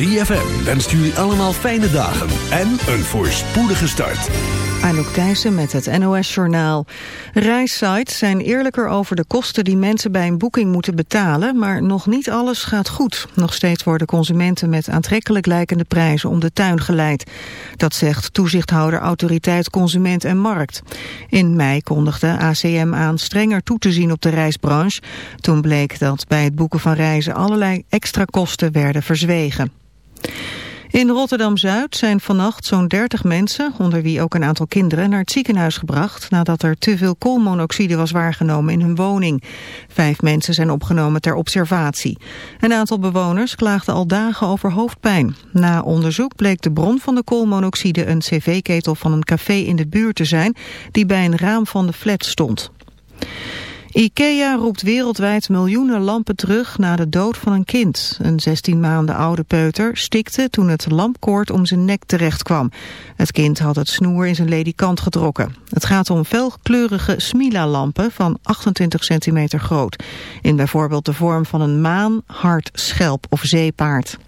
ZFM wenst jullie allemaal fijne dagen en een voorspoedige start. Anouk Thijssen met het NOS-journaal. Reissites zijn eerlijker over de kosten die mensen bij een boeking moeten betalen, maar nog niet alles gaat goed. Nog steeds worden consumenten met aantrekkelijk lijkende prijzen om de tuin geleid. Dat zegt toezichthouder Autoriteit Consument en Markt. In mei kondigde ACM aan strenger toe te zien op de reisbranche. Toen bleek dat bij het boeken van reizen allerlei extra kosten werden verzwegen. In Rotterdam-Zuid zijn vannacht zo'n 30 mensen, onder wie ook een aantal kinderen, naar het ziekenhuis gebracht nadat er te veel koolmonoxide was waargenomen in hun woning. Vijf mensen zijn opgenomen ter observatie. Een aantal bewoners klaagden al dagen over hoofdpijn. Na onderzoek bleek de bron van de koolmonoxide een cv-ketel van een café in de buurt te zijn die bij een raam van de flat stond. IKEA roept wereldwijd miljoenen lampen terug na de dood van een kind. Een 16 maanden oude peuter stikte toen het lampkoord om zijn nek terecht kwam. Het kind had het snoer in zijn ledikant getrokken. Het gaat om felkleurige Smila-lampen van 28 centimeter groot. In bijvoorbeeld de vorm van een maan, hart, schelp of zeepaard.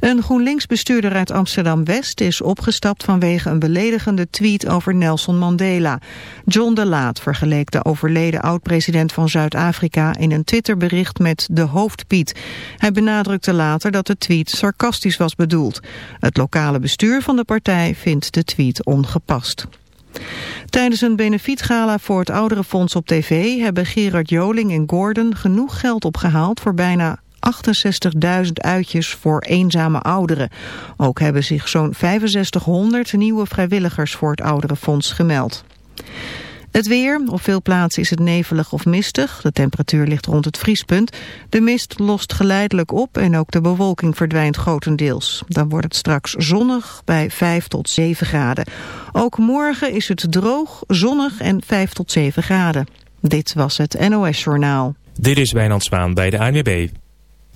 Een GroenLinks-bestuurder uit Amsterdam-West is opgestapt vanwege een beledigende tweet over Nelson Mandela. John de Laat vergeleek de overleden oud-president van Zuid-Afrika in een Twitterbericht met de hoofdpiet. Hij benadrukte later dat de tweet sarcastisch was bedoeld. Het lokale bestuur van de partij vindt de tweet ongepast. Tijdens een benefietgala voor het Ouderenfonds op tv hebben Gerard Joling en Gordon genoeg geld opgehaald voor bijna 68.000 uitjes voor eenzame ouderen. Ook hebben zich zo'n 6500 nieuwe vrijwilligers voor het Ouderenfonds gemeld. Het weer. Op veel plaatsen is het nevelig of mistig. De temperatuur ligt rond het vriespunt. De mist lost geleidelijk op en ook de bewolking verdwijnt grotendeels. Dan wordt het straks zonnig bij 5 tot 7 graden. Ook morgen is het droog, zonnig en 5 tot 7 graden. Dit was het NOS Journaal. Dit is Wijnand Zwaan bij de ANWB.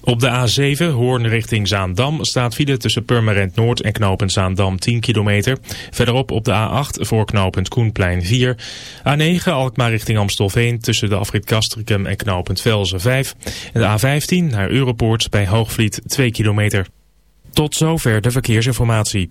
Op de A7, Hoorn richting Zaandam, staat file tussen Purmerend Noord en knooppunt Zaandam 10 kilometer. Verderop op de A8 voor knooppunt Koenplein 4. A9 Alkmaar richting Amstelveen tussen de afrit Castricum en knooppunt Velzen 5. En de A15 naar Europoort bij Hoogvliet 2 kilometer. Tot zover de verkeersinformatie.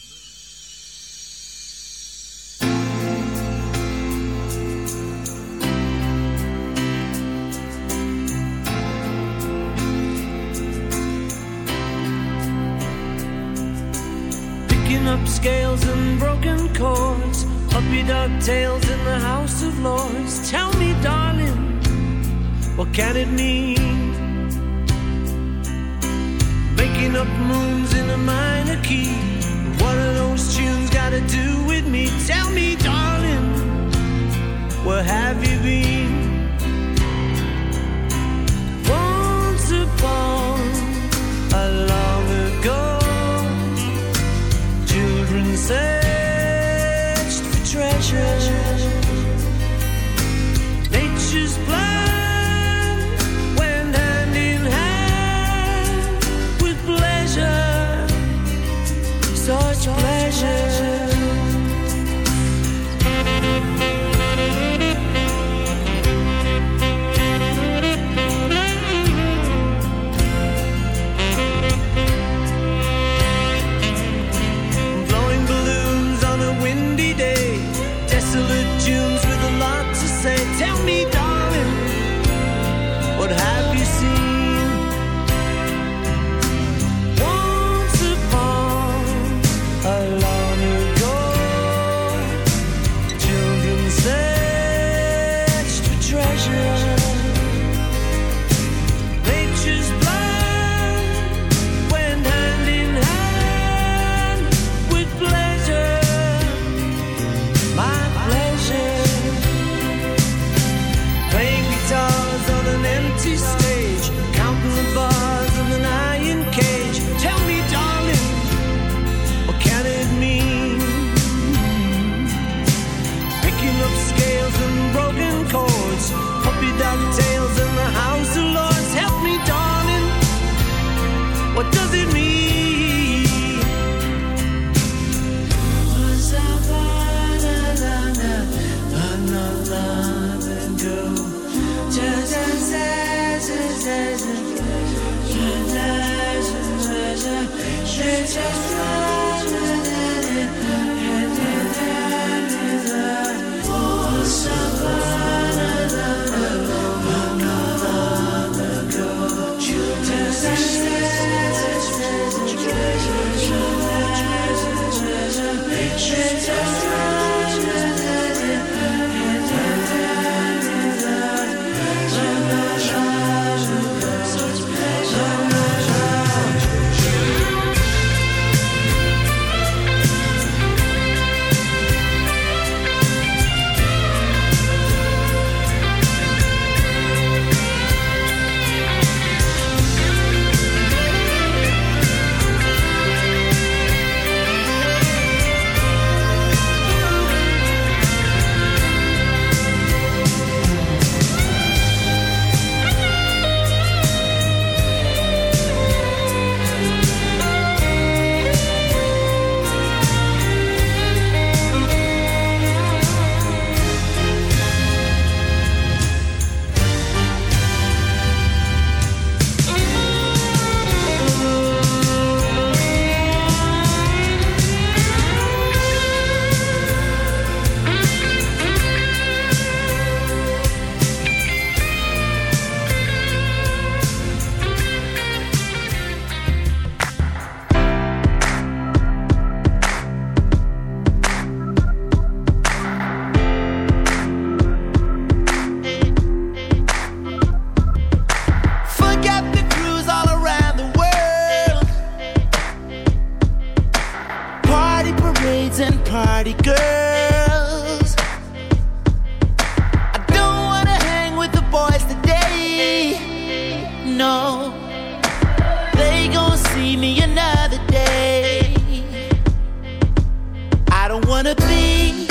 need. don't wanna be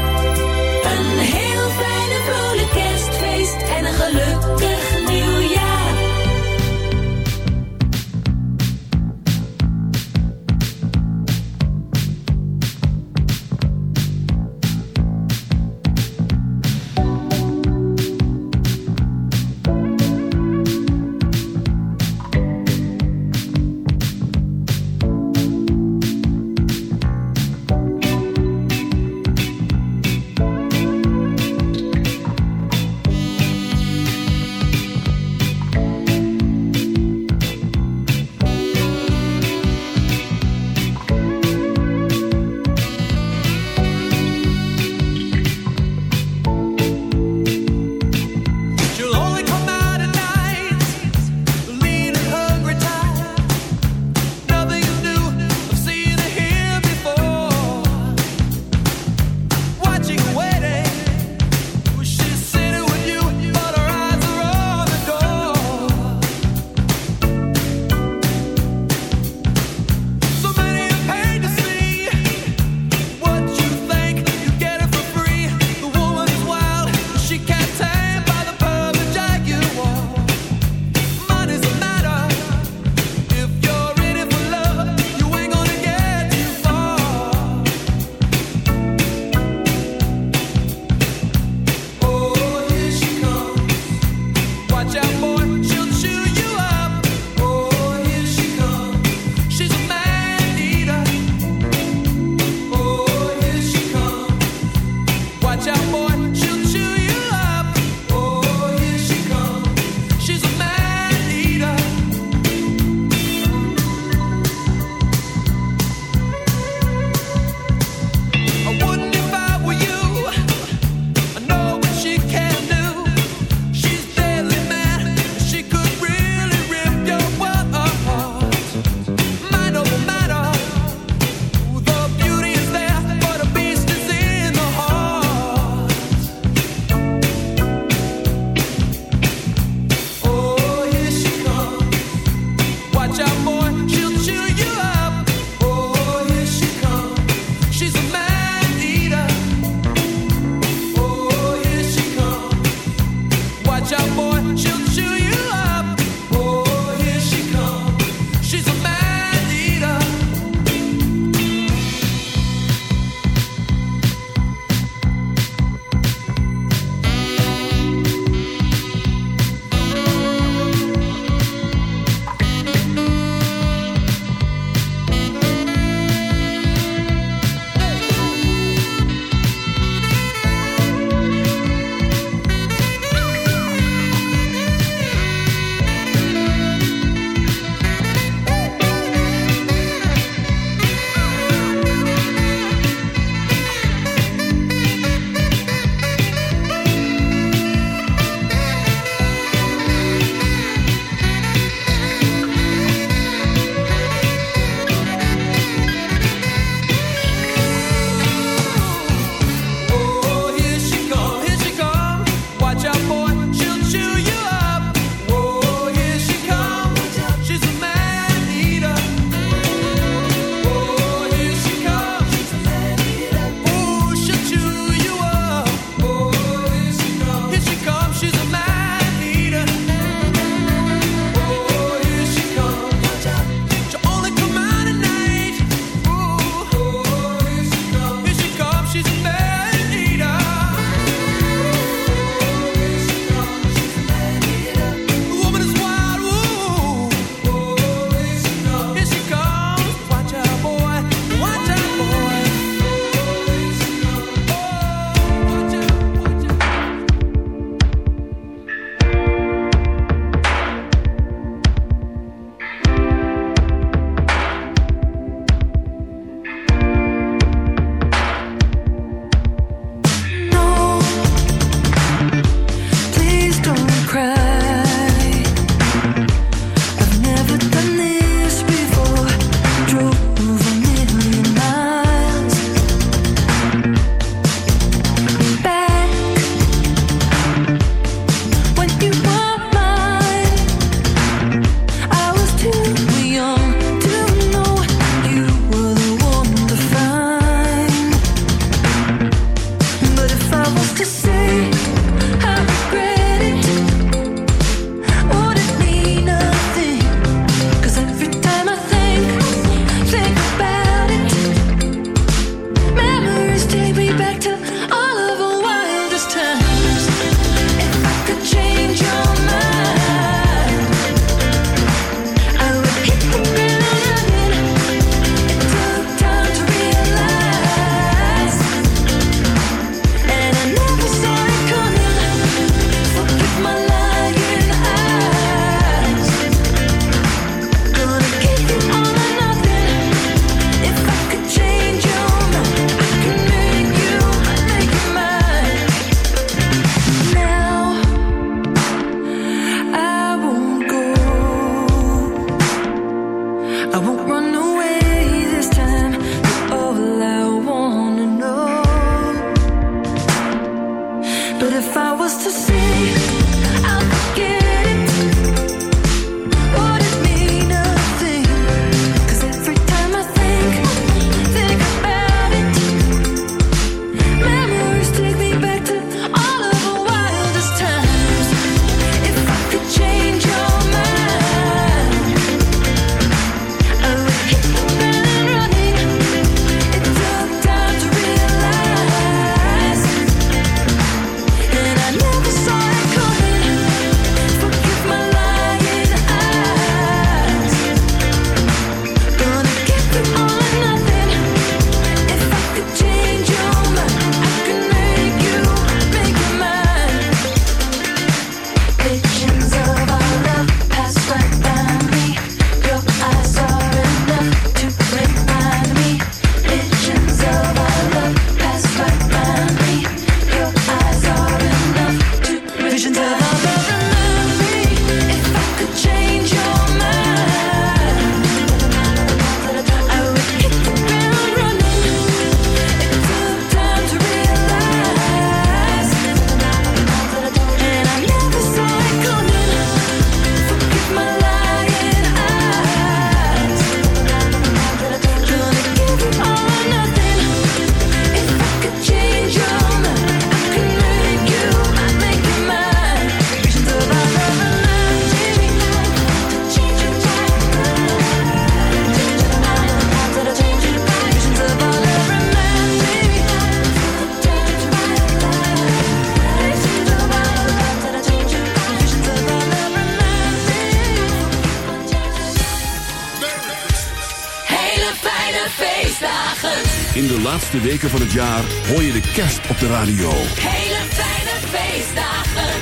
weken van het jaar hoor je de kerst op de radio. Hele fijne feestdagen.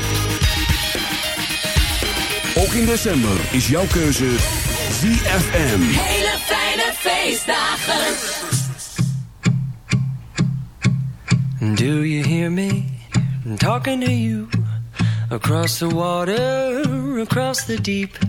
Ook in december is jouw keuze ZFM. Hele fijne feestdagen. Do you hear me talking to you? Across the water, across the deep.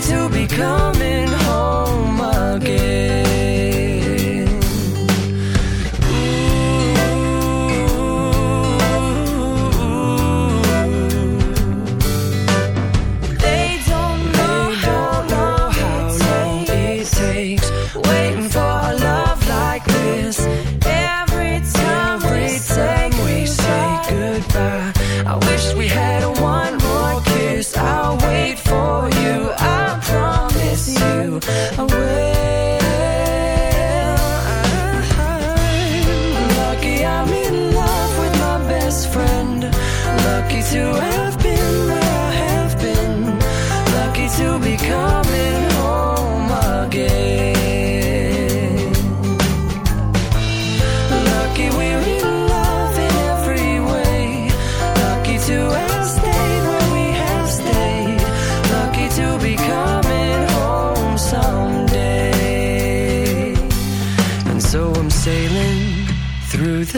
to be coming home again.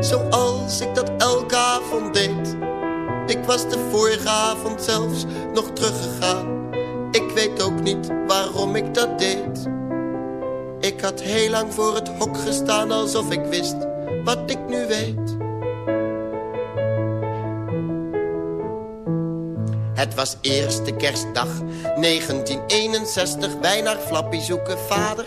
Zoals ik dat elke avond deed. Ik was de vorige avond zelfs nog teruggegaan. Ik weet ook niet waarom ik dat deed. Ik had heel lang voor het hok gestaan alsof ik wist wat ik nu weet. Het was eerste kerstdag 1961. Wij naar Flappy zoeken vader.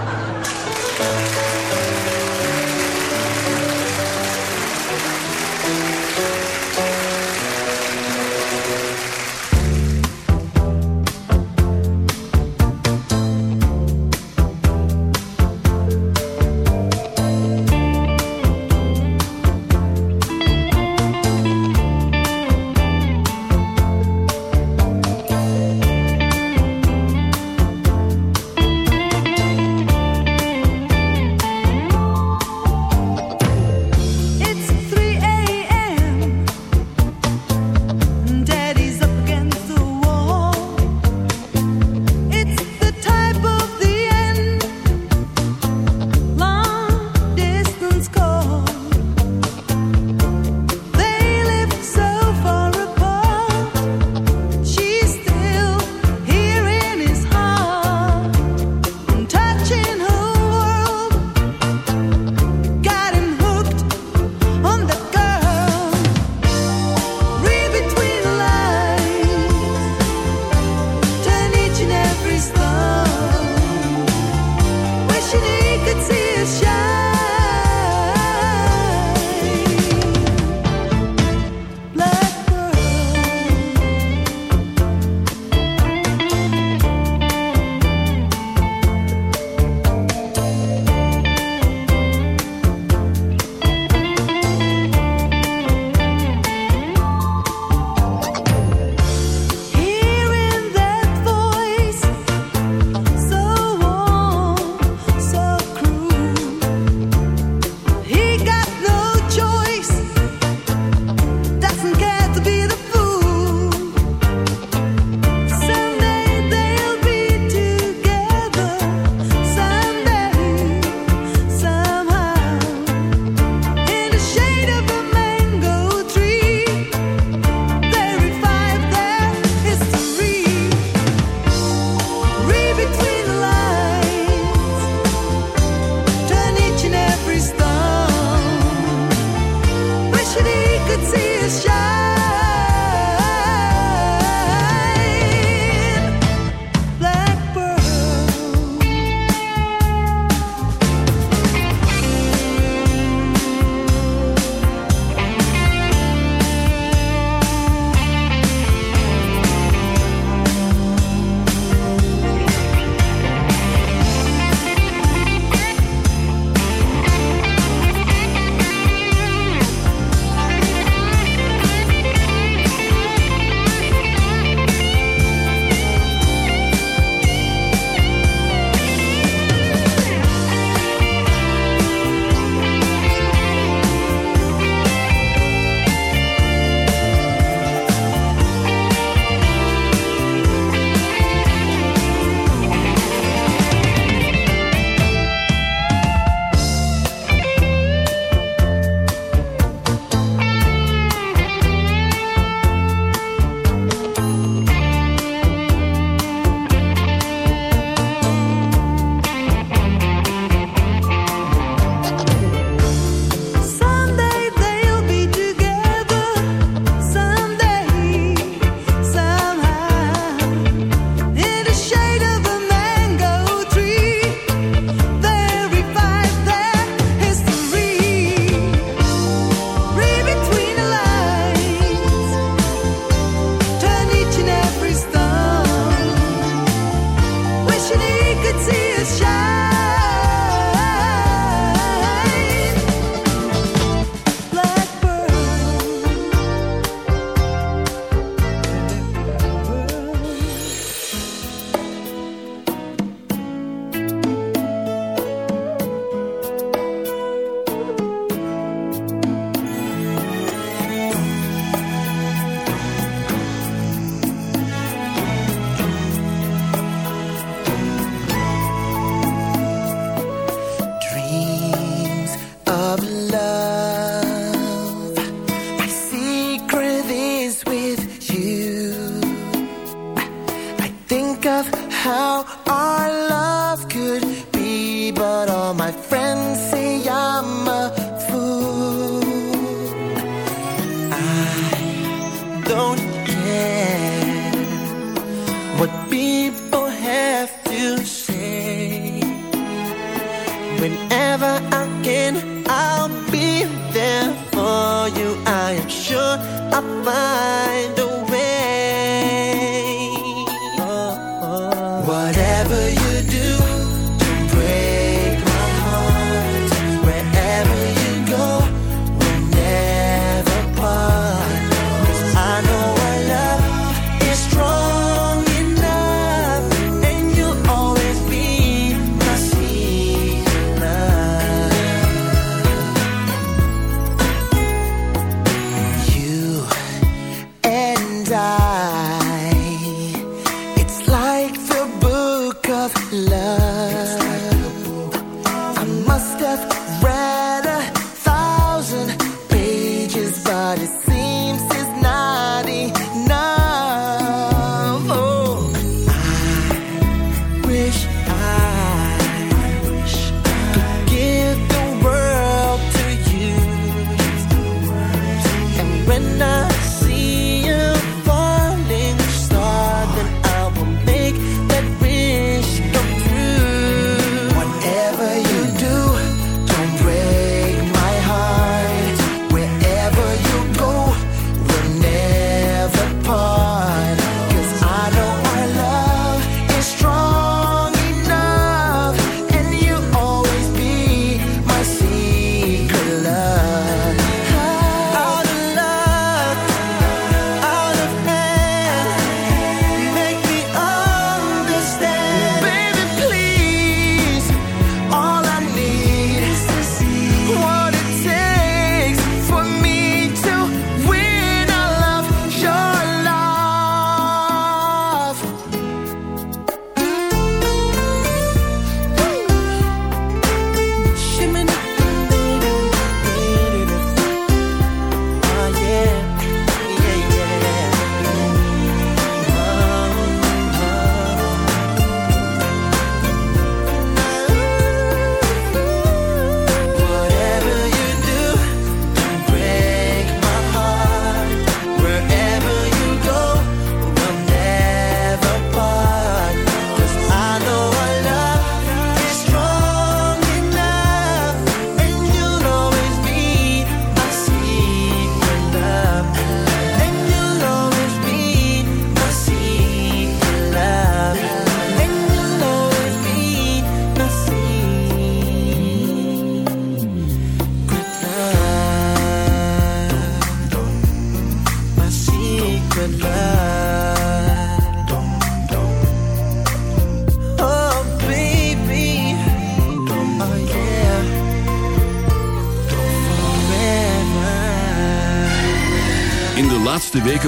whenever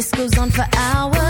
This goes on for hours.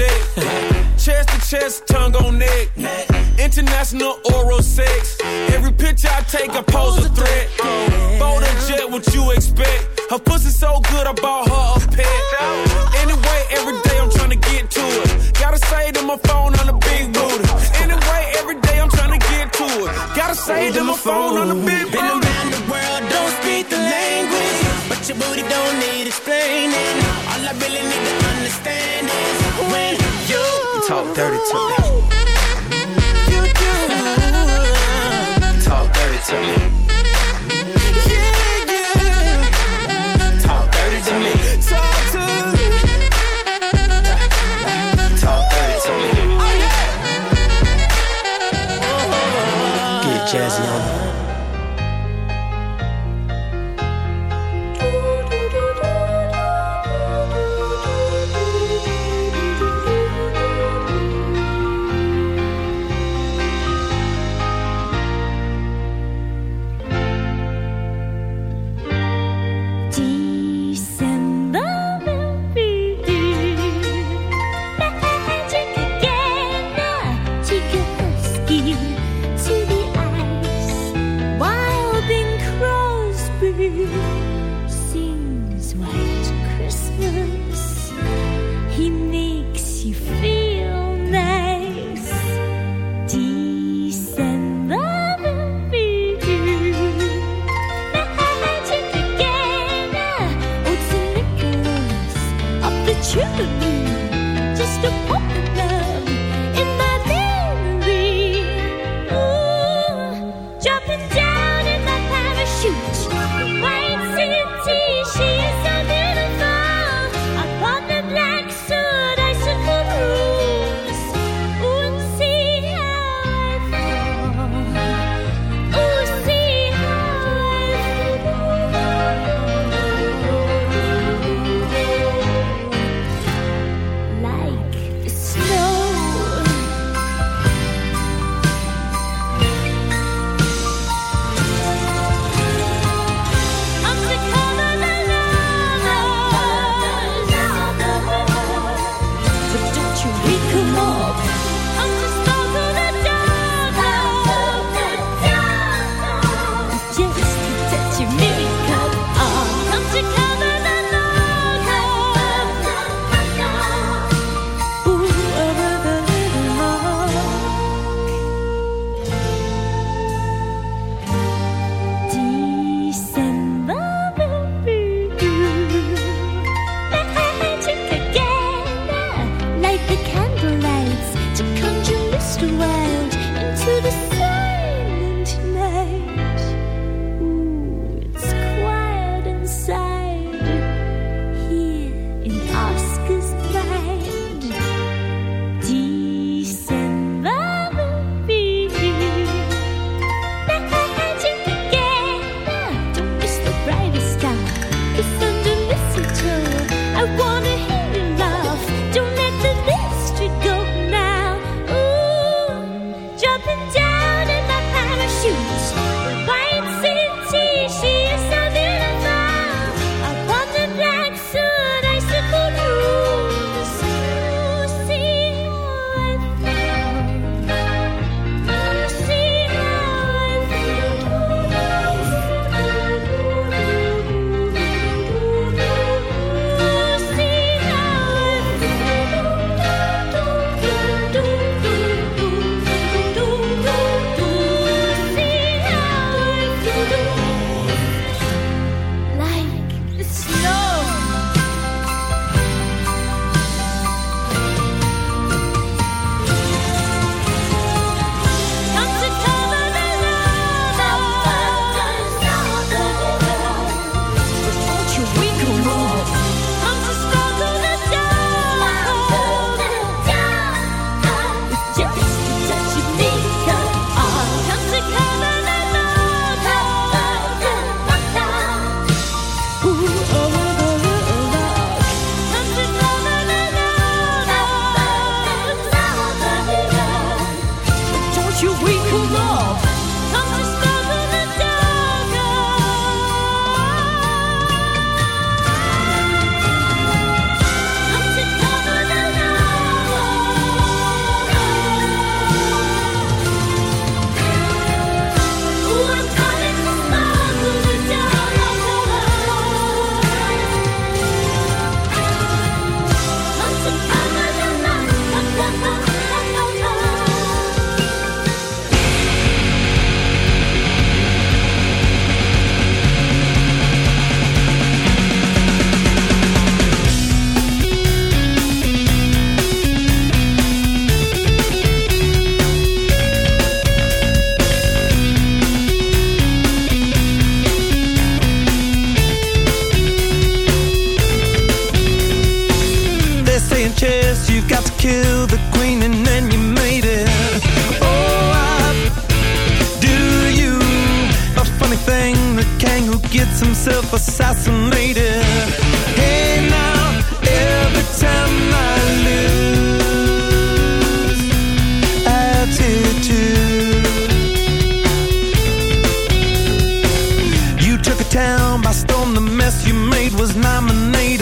Deck. chest to chest, tongue on neck. International oral sex. Every picture I take, I pose a threat. Bold and jet, what you expect? Her pussy so good, I bought her a pet. Anyway, every day I'm trying to get to it. Gotta say to my phone on the big booty. Anyway, every day I'm trying to get to it. Gotta say to my phone on the big booty. Understand is when you, talk dirty to me. You do. Talk dirty to me. You made was nominated.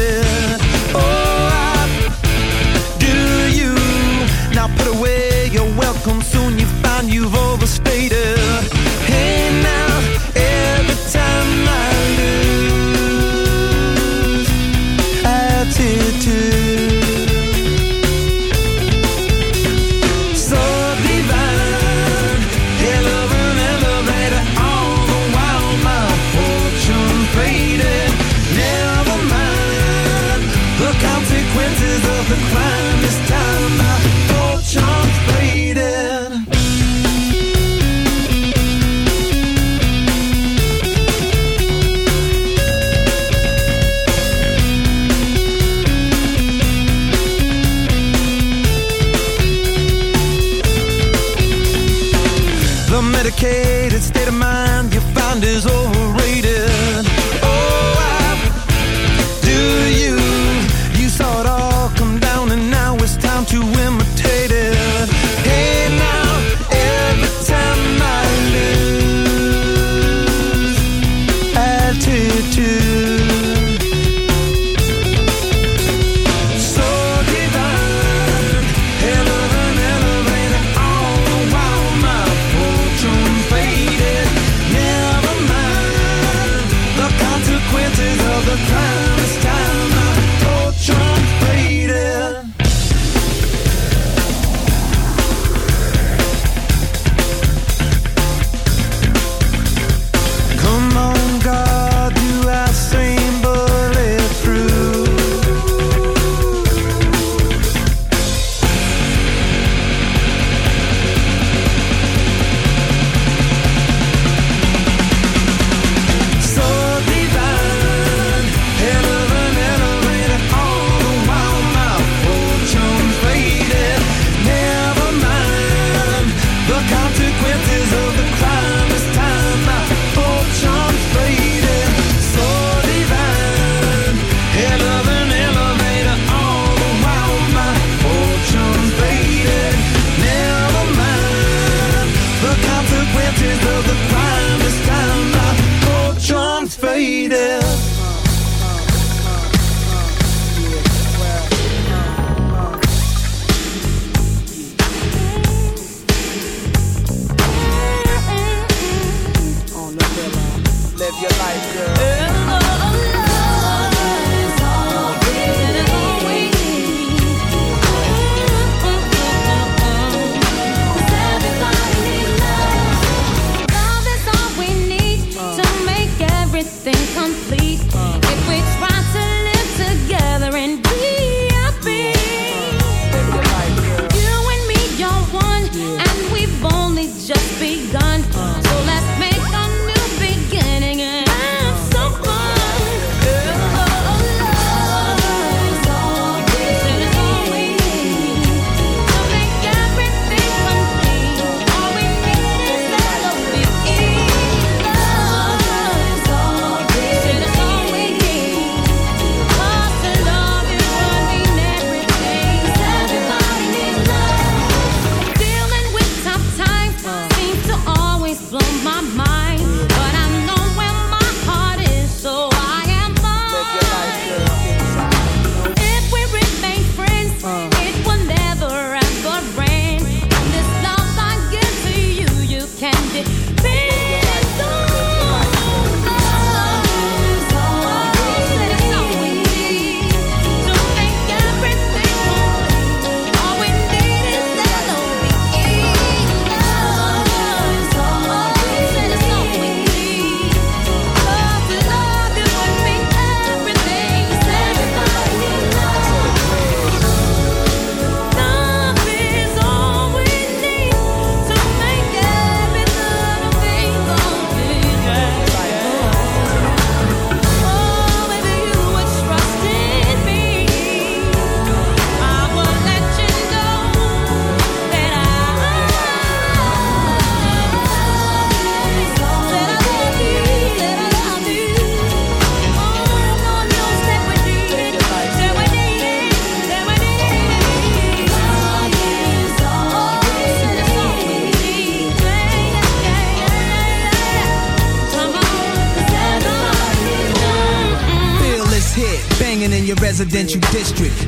Residential district.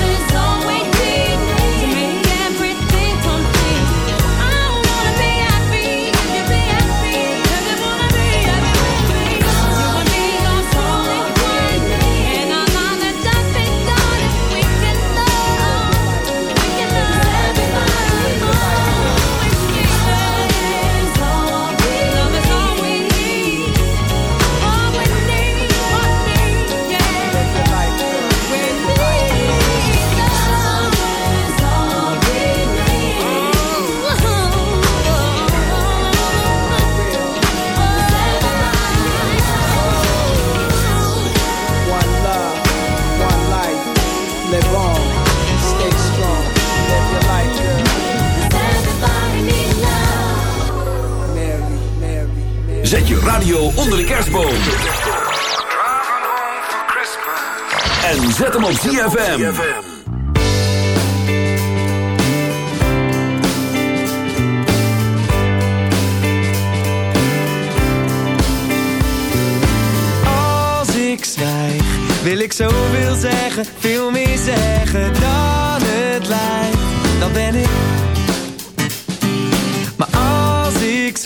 Zet je radio onder de kerstboom. En zet hem op ZFM. Als ik zwijg, wil ik zoveel zeggen, veel meer zeggen dan het lijkt. Dan ben ik.